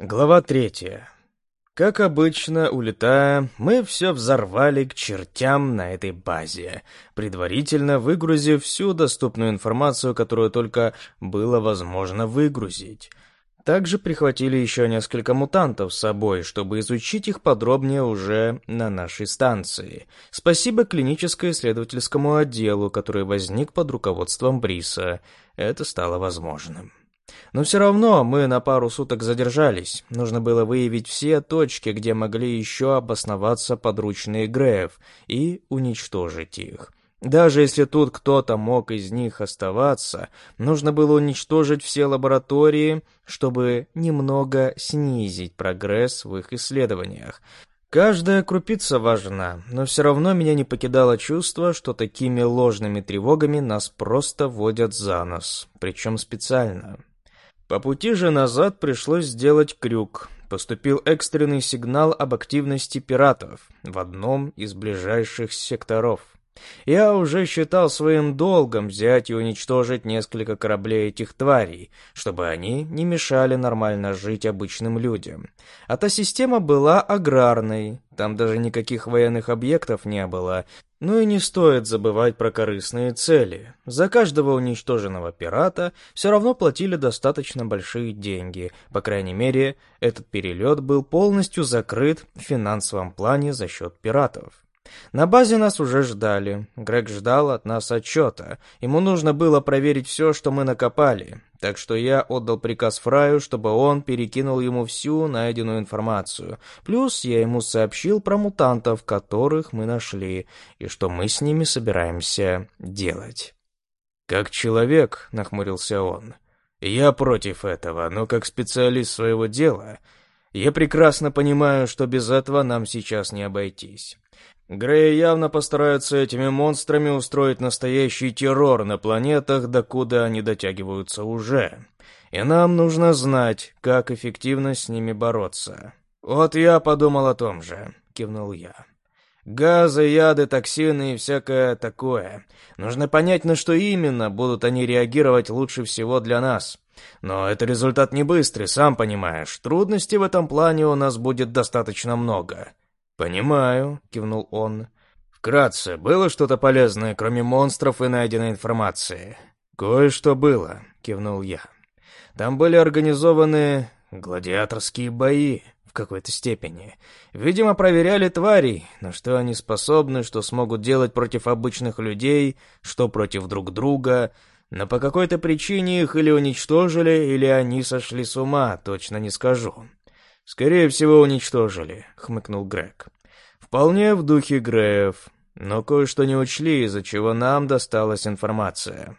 Глава третья. Как обычно, улетая, мы все взорвали к чертям на этой базе, предварительно выгрузив всю доступную информацию, которую только было возможно выгрузить. Также прихватили еще несколько мутантов с собой, чтобы изучить их подробнее уже на нашей станции. Спасибо клиническо-исследовательскому отделу, который возник под руководством Бриса. Это стало возможным. Но все равно мы на пару суток задержались. Нужно было выявить все точки, где могли еще обосноваться подручные Греев, и уничтожить их. Даже если тут кто-то мог из них оставаться, нужно было уничтожить все лаборатории, чтобы немного снизить прогресс в их исследованиях. Каждая крупица важна, но все равно меня не покидало чувство, что такими ложными тревогами нас просто водят за нос, причем специально. По пути же назад пришлось сделать крюк. Поступил экстренный сигнал об активности пиратов в одном из ближайших секторов. Я уже считал своим долгом взять и уничтожить несколько кораблей этих тварей, чтобы они не мешали нормально жить обычным людям. А та система была аграрной, там даже никаких военных объектов не было, ну и не стоит забывать про корыстные цели. За каждого уничтоженного пирата все равно платили достаточно большие деньги. По крайней мере, этот перелет был полностью закрыт в финансовом плане за счет пиратов. На базе нас уже ждали. Грег ждал от нас отчета. Ему нужно было проверить все, что мы накопали. Так что я отдал приказ Фраю, чтобы он перекинул ему всю найденную информацию. Плюс я ему сообщил про мутантов, которых мы нашли, и что мы с ними собираемся делать. «Как человек», — нахмурился он, — «я против этого, но как специалист своего дела...» Я прекрасно понимаю, что без этого нам сейчас не обойтись. Греи явно постараются этими монстрами устроить настоящий террор на планетах, докуда они дотягиваются уже. И нам нужно знать, как эффективно с ними бороться. Вот я подумал о том же, кивнул я. Газы, яды, токсины и всякое такое. Нужно понять, на что именно будут они реагировать лучше всего для нас. Но это результат не быстрый, сам понимаешь. Трудностей в этом плане у нас будет достаточно много. «Понимаю», — кивнул он. «Вкратце, было что-то полезное, кроме монстров и найденной информации?» «Кое-что было», — кивнул я. «Там были организованы гладиаторские бои в какой-то степени. Видимо, проверяли тварей, на что они способны, что смогут делать против обычных людей, что против друг друга, но по какой-то причине их или уничтожили, или они сошли с ума, точно не скажу. «Скорее всего, уничтожили», — хмыкнул Грег. «Вполне в духе Греев, но кое-что не учли, из-за чего нам досталась информация,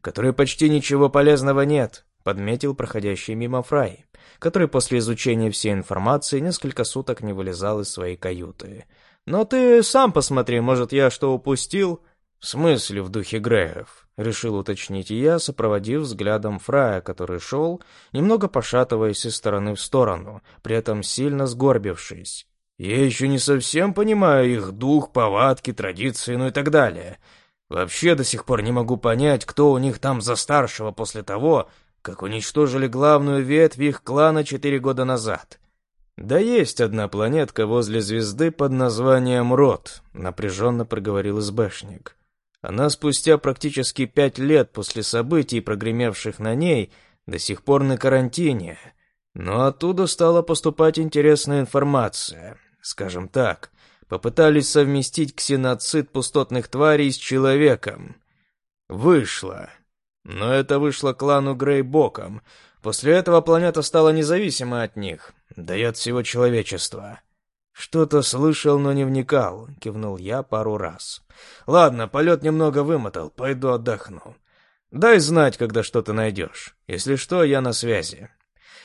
которой почти ничего полезного нет», — подметил проходящий мимо Фрай, который после изучения всей информации несколько суток не вылезал из своей каюты. «Но ты сам посмотри, может, я что упустил?» «В смысле в духе Греев?» — решил уточнить я, сопроводив взглядом Фрая, который шел, немного пошатываясь из стороны в сторону, при этом сильно сгорбившись. «Я еще не совсем понимаю их дух, повадки, традиции, ну и так далее. Вообще до сих пор не могу понять, кто у них там за старшего после того, как уничтожили главную ветвь их клана четыре года назад». «Да есть одна планетка возле звезды под названием Рот», — напряженно проговорил СБшник. Она спустя практически пять лет после событий, прогремевших на ней, до сих пор на карантине. Но оттуда стала поступать интересная информация. Скажем так, попытались совместить ксеноцид пустотных тварей с человеком. Вышло. Но это вышло клану Грей боком. После этого планета стала независима от них, да и от всего человечества. «Что-то слышал, но не вникал», — кивнул я пару раз. «Ладно, полет немного вымотал, пойду отдохну. Дай знать, когда что-то найдешь. Если что, я на связи».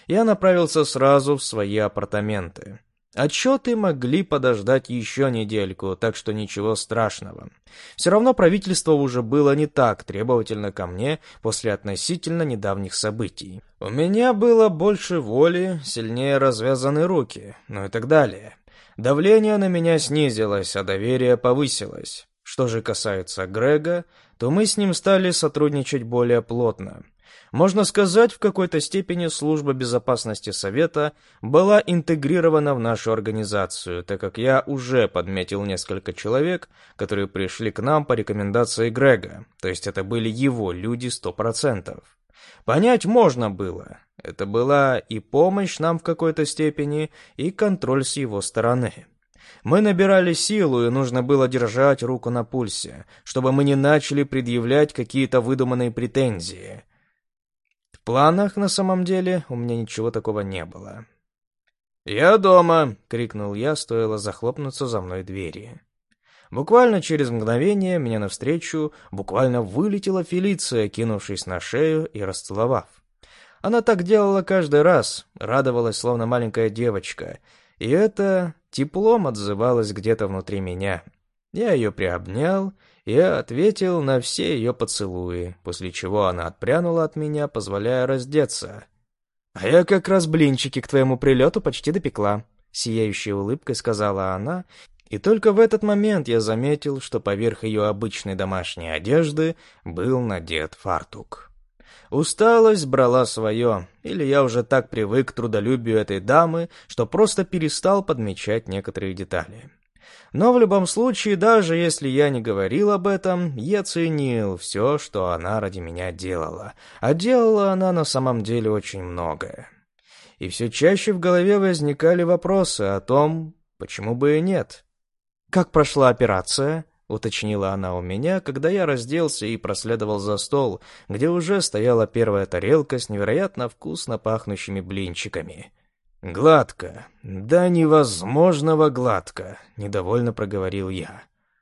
Я направился сразу в свои апартаменты. Отчеты могли подождать еще недельку, так что ничего страшного. Все равно правительство уже было не так требовательно ко мне после относительно недавних событий. У меня было больше воли, сильнее развязаны руки, ну и так далее. Давление на меня снизилось, а доверие повысилось. Что же касается Грега, то мы с ним стали сотрудничать более плотно. Можно сказать, в какой-то степени служба безопасности Совета была интегрирована в нашу организацию, так как я уже подметил несколько человек, которые пришли к нам по рекомендации Грега, то есть это были его люди сто процентов. Понять можно было. Это была и помощь нам в какой-то степени, и контроль с его стороны. Мы набирали силу, и нужно было держать руку на пульсе, чтобы мы не начали предъявлять какие-то выдуманные претензии планах, на самом деле, у меня ничего такого не было. «Я дома!» — крикнул я, стоило захлопнуться за мной двери. Буквально через мгновение меня навстречу буквально вылетела Фелиция, кинувшись на шею и расцеловав. Она так делала каждый раз, радовалась, словно маленькая девочка, и это теплом отзывалось где-то внутри меня. Я ее приобнял я ответил на все ее поцелуи, после чего она отпрянула от меня, позволяя раздеться. «А я как раз блинчики к твоему прилету почти допекла», — сияющей улыбкой сказала она, и только в этот момент я заметил, что поверх ее обычной домашней одежды был надет фартук. Усталость брала свое, или я уже так привык к трудолюбию этой дамы, что просто перестал подмечать некоторые детали. Но в любом случае, даже если я не говорил об этом, я ценил все, что она ради меня делала. А делала она на самом деле очень многое. И все чаще в голове возникали вопросы о том, почему бы и нет. «Как прошла операция?» — уточнила она у меня, когда я разделся и проследовал за стол, где уже стояла первая тарелка с невероятно вкусно пахнущими блинчиками. «Гладко. Да невозможного гладко», — недовольно проговорил я.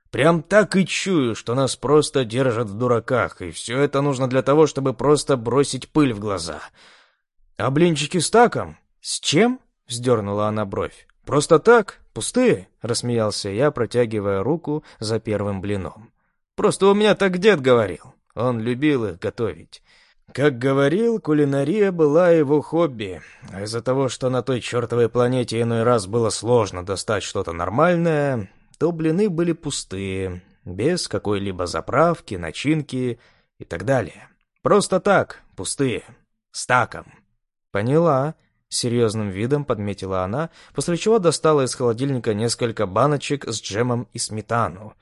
«Прям так и чую, что нас просто держат в дураках, и все это нужно для того, чтобы просто бросить пыль в глаза. А блинчики с таком? С чем?» — вздернула она бровь. «Просто так? Пустые?» — рассмеялся я, протягивая руку за первым блином. «Просто у меня так дед говорил. Он любил их готовить. Как говорил, кулинария была его хобби. А из-за того, что на той чертовой планете иной раз было сложно достать что-то нормальное, то блины были пустые, без какой-либо заправки, начинки и так далее. Просто так, пустые, с таком. Серьезным видом подметила она, после чего достала из холодильника несколько баночек с джемом и сметану.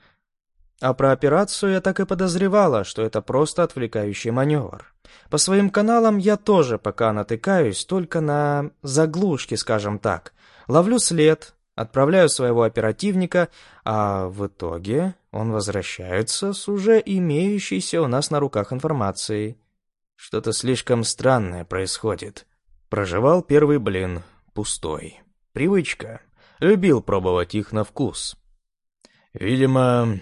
А про операцию я так и подозревала, что это просто отвлекающий маневр. По своим каналам я тоже пока натыкаюсь только на заглушки, скажем так. Ловлю след, отправляю своего оперативника, а в итоге он возвращается с уже имеющейся у нас на руках информацией. Что-то слишком странное происходит. Проживал первый блин, пустой. Привычка. Любил пробовать их на вкус. Видимо,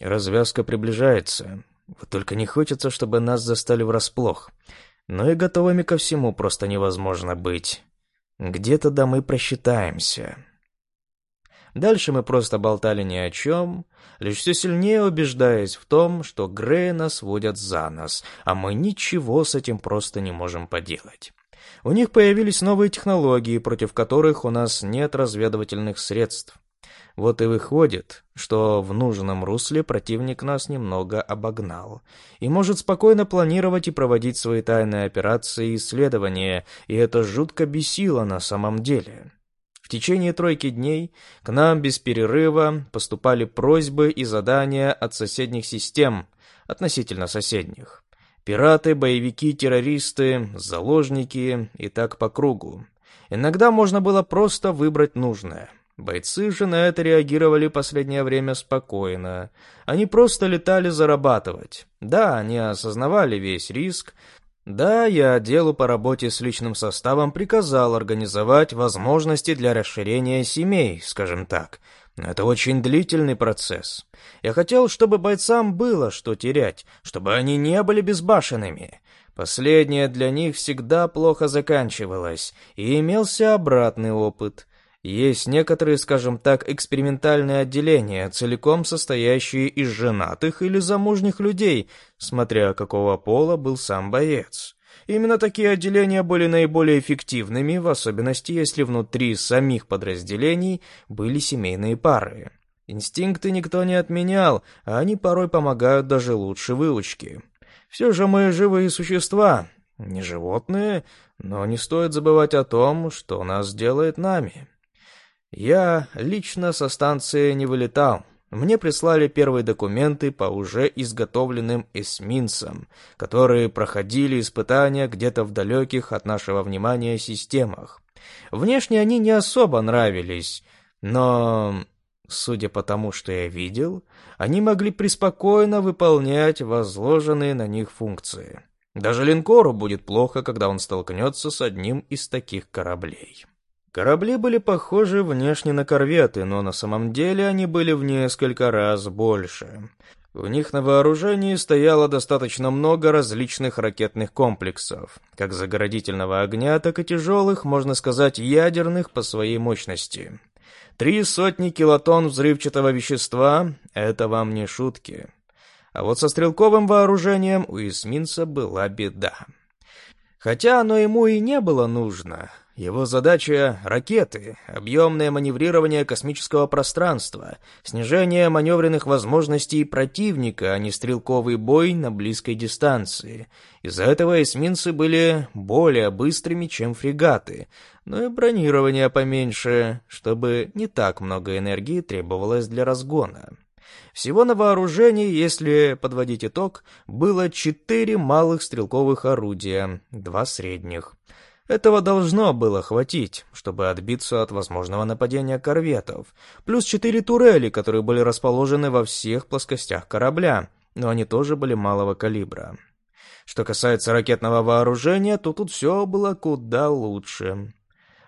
развязка приближается. Вот только не хочется, чтобы нас застали врасплох. Но и готовыми ко всему просто невозможно быть. Где-то да мы просчитаемся. Дальше мы просто болтали ни о чем, лишь все сильнее убеждаясь в том, что Грея нас водят за нос, а мы ничего с этим просто не можем поделать. У них появились новые технологии, против которых у нас нет разведывательных средств. Вот и выходит, что в нужном русле противник нас немного обогнал и может спокойно планировать и проводить свои тайные операции и исследования, и это жутко бесило на самом деле. В течение тройки дней к нам без перерыва поступали просьбы и задания от соседних систем, относительно соседних. Пираты, боевики, террористы, заложники и так по кругу. Иногда можно было просто выбрать нужное. Бойцы же на это реагировали последнее время спокойно. Они просто летали зарабатывать. Да, они осознавали весь риск. Да, я отделу по работе с личным составом приказал организовать возможности для расширения семей, скажем так. Это очень длительный процесс. Я хотел, чтобы бойцам было что терять, чтобы они не были безбашенными. Последнее для них всегда плохо заканчивалось, и имелся обратный опыт. Есть некоторые, скажем так, экспериментальные отделения, целиком состоящие из женатых или замужних людей, смотря какого пола был сам боец. Именно такие отделения были наиболее эффективными, в особенности если внутри самих подразделений были семейные пары. Инстинкты никто не отменял, а они порой помогают даже лучше выучки. Все же мы живые существа, Не животные, но не стоит забывать о том, что нас делает нами. Я лично со станции не вылетал. Мне прислали первые документы по уже изготовленным эсминцам, которые проходили испытания где-то в далеких от нашего внимания системах. Внешне они не особо нравились, но, судя по тому, что я видел, они могли преспокойно выполнять возложенные на них функции. Даже линкору будет плохо, когда он столкнется с одним из таких кораблей. Корабли были похожи внешне на корветы, но на самом деле они были в несколько раз больше. В них на вооружении стояло достаточно много различных ракетных комплексов, как заградительного огня, так и тяжелых, можно сказать, ядерных по своей мощности. Три сотни килотонн взрывчатого вещества — это вам не шутки. А вот со стрелковым вооружением у эсминца была беда. Хотя оно ему и не было нужно, его задача — ракеты, объемное маневрирование космического пространства, снижение маневренных возможностей противника, а не стрелковый бой на близкой дистанции. Из-за этого эсминцы были более быстрыми, чем фрегаты, но и бронирование поменьше, чтобы не так много энергии требовалось для разгона. Всего на вооружении, если подводить итог, было четыре малых стрелковых орудия, два средних. Этого должно было хватить, чтобы отбиться от возможного нападения корветов, плюс четыре турели, которые были расположены во всех плоскостях корабля, но они тоже были малого калибра. Что касается ракетного вооружения, то тут все было куда лучше.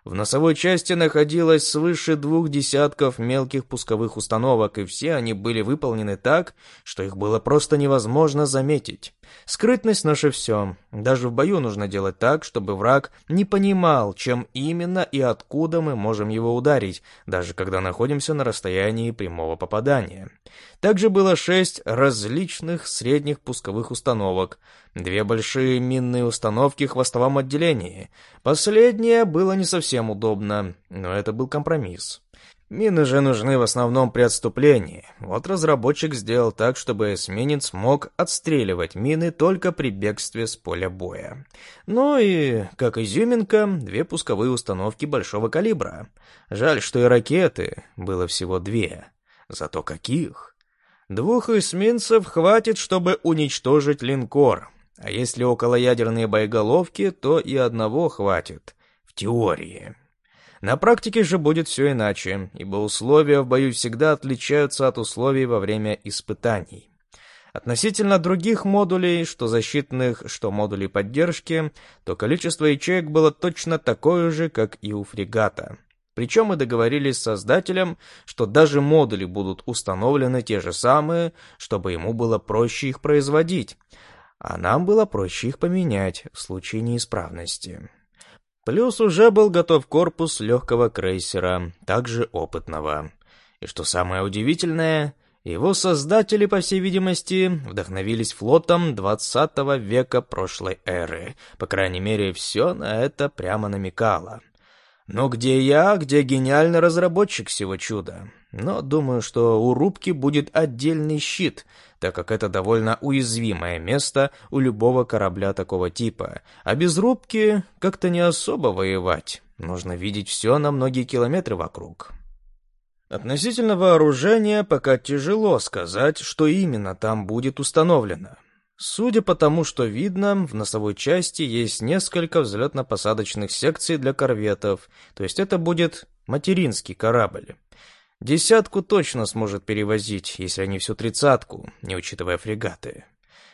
В носовой части находилось свыше двух десятков мелких пусковых установок, и все они были выполнены так, что их было просто невозможно заметить. Скрытность наше все. Даже в бою нужно делать так, чтобы враг не понимал, чем именно и откуда мы можем его ударить, даже когда находимся на расстоянии прямого попадания. Также было шесть различных средних пусковых установок, две большие минные установки в хвостовом отделении. Последнее было не совсем удобно, но это был компромисс. Мины же нужны в основном при отступлении. Вот разработчик сделал так, чтобы эсминец мог отстреливать мины только при бегстве с поля боя. Ну и, как изюминка, две пусковые установки большого калибра. Жаль, что и ракеты было всего две. Зато каких? Двух эсминцев хватит, чтобы уничтожить линкор. А если околоядерные боеголовки, то и одного хватит. В теории. На практике же будет все иначе, ибо условия в бою всегда отличаются от условий во время испытаний. Относительно других модулей, что защитных, что модулей поддержки, то количество ячеек было точно такое же, как и у фрегата. Причем мы договорились с создателем, что даже модули будут установлены те же самые, чтобы ему было проще их производить, а нам было проще их поменять в случае неисправности. Плюс уже был готов корпус легкого крейсера, также опытного. И что самое удивительное, его создатели, по всей видимости, вдохновились флотом 20 века прошлой эры. По крайней мере, все на это прямо намекало. Но где я, где гениальный разработчик всего чуда? Но думаю, что у рубки будет отдельный щит, так как это довольно уязвимое место у любого корабля такого типа. А без рубки как-то не особо воевать. Нужно видеть все на многие километры вокруг. Относительно вооружения пока тяжело сказать, что именно там будет установлено. Судя по тому, что видно, в носовой части есть несколько взлетно-посадочных секций для корветов, то есть это будет материнский корабль. Десятку точно сможет перевозить, если не всю тридцатку, не учитывая фрегаты.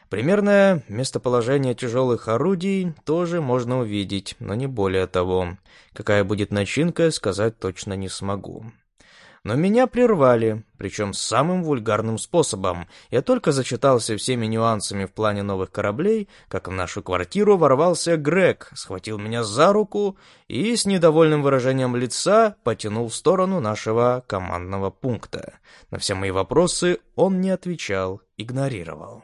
Примерное местоположение тяжелых орудий тоже можно увидеть, но не более того. Какая будет начинка, сказать точно не смогу. Но меня прервали, причем самым вульгарным способом. Я только зачитался всеми нюансами в плане новых кораблей, как в нашу квартиру ворвался Грег, схватил меня за руку и с недовольным выражением лица потянул в сторону нашего командного пункта. На все мои вопросы он не отвечал, игнорировал.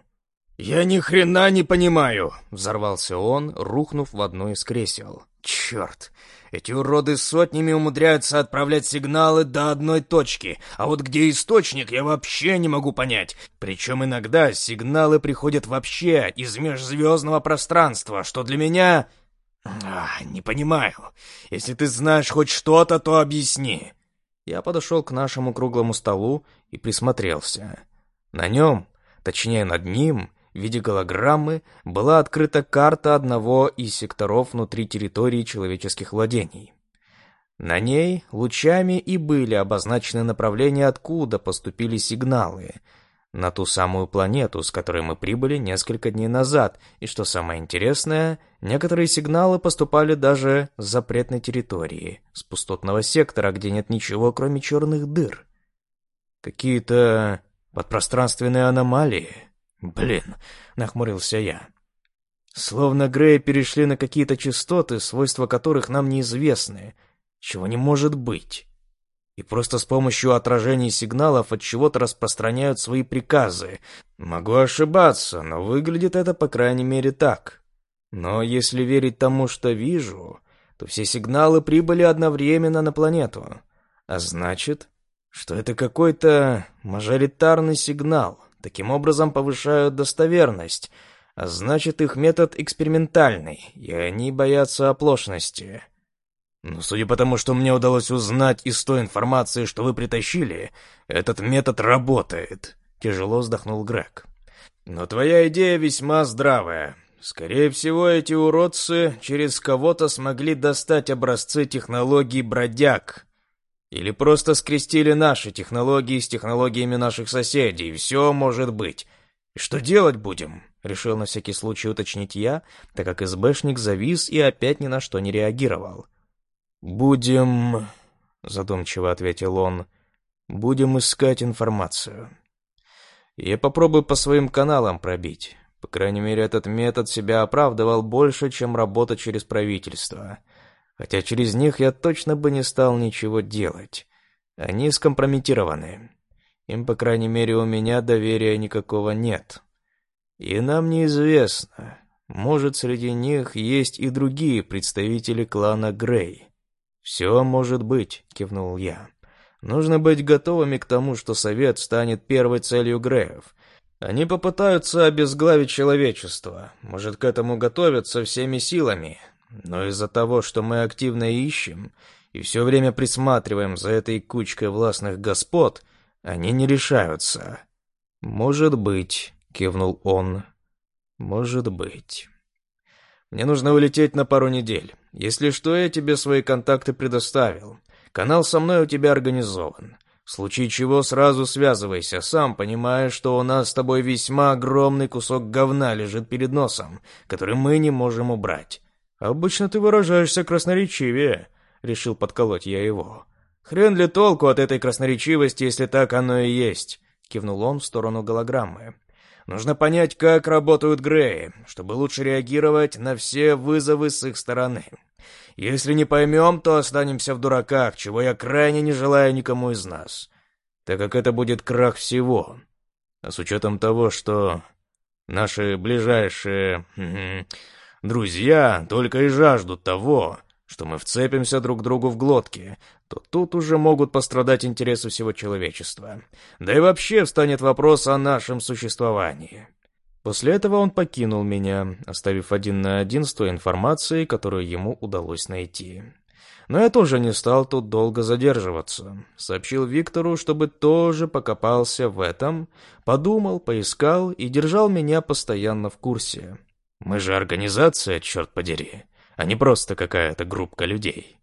«Я ни хрена не понимаю!» — взорвался он, рухнув в одно из кресел. Черт, эти уроды сотнями умудряются отправлять сигналы до одной точки, а вот где источник, я вообще не могу понять. Причем иногда сигналы приходят вообще из межзвездного пространства, что для меня... А, не понимаю. Если ты знаешь хоть что-то, то объясни. Я подошел к нашему круглому столу и присмотрелся. На нем, точнее над ним, в виде голограммы была открыта карта одного из секторов внутри территории человеческих владений. На ней лучами и были обозначены направления, откуда поступили сигналы. На ту самую планету, с которой мы прибыли несколько дней назад, и что самое интересное, некоторые сигналы поступали даже с запретной территории, с пустотного сектора, где нет ничего, кроме черных дыр. Какие-то подпространственные аномалии. «Блин», — нахмурился я. «Словно Грея перешли на какие-то частоты, свойства которых нам неизвестны, чего не может быть. И просто с помощью отражений сигналов от чего-то распространяют свои приказы. Могу ошибаться, но выглядит это по крайней мере так. Но если верить тому, что вижу, то все сигналы прибыли одновременно на планету. А значит, что это какой-то мажоритарный сигнал». Таким образом повышают достоверность, а значит их метод экспериментальный, и они боятся оплошности. Но судя по тому, что мне удалось узнать из той информации, что вы притащили, этот метод работает. Тяжело вздохнул Грег. Но твоя идея весьма здравая. Скорее всего, эти уродцы через кого-то смогли достать образцы технологий бродяг, или просто скрестили наши технологии с технологиями наших соседей. Все может быть. И что делать будем? Решил на всякий случай уточнить я, так как СБшник завис и опять ни на что не реагировал. «Будем...» — задумчиво ответил он. «Будем искать информацию. Я попробую по своим каналам пробить. По крайней мере, этот метод себя оправдывал больше, чем работа через правительство хотя через них я точно бы не стал ничего делать. Они скомпрометированы. Им, по крайней мере, у меня доверия никакого нет. И нам неизвестно, может, среди них есть и другие представители клана Грей. «Все может быть», — кивнул я. «Нужно быть готовыми к тому, что Совет станет первой целью Греев. Они попытаются обезглавить человечество. Может, к этому готовятся всеми силами, но из-за того, что мы активно ищем и все время присматриваем за этой кучкой властных господ, они не решаются. «Может быть», — кивнул он, — «может быть». «Мне нужно улететь на пару недель. Если что, я тебе свои контакты предоставил. Канал со мной у тебя организован. В случае чего сразу связывайся, сам понимаешь, что у нас с тобой весьма огромный кусок говна лежит перед носом, который мы не можем убрать. «Обычно ты выражаешься красноречивее», — решил подколоть я его. «Хрен ли толку от этой красноречивости, если так оно и есть?» — кивнул он в сторону голограммы. «Нужно понять, как работают Греи, чтобы лучше реагировать на все вызовы с их стороны. Если не поймем, то останемся в дураках, чего я крайне не желаю никому из нас, так как это будет крах всего. А с учетом того, что наши ближайшие друзья только и жаждут того, что мы вцепимся друг другу в глотки, то тут уже могут пострадать интересы всего человечества. Да и вообще встанет вопрос о нашем существовании. После этого он покинул меня, оставив один на один с той информацией, которую ему удалось найти. Но я тоже не стал тут долго задерживаться. Сообщил Виктору, чтобы тоже покопался в этом, подумал, поискал и держал меня постоянно в курсе. Мы же организация, черт подери, а не просто какая-то группка людей.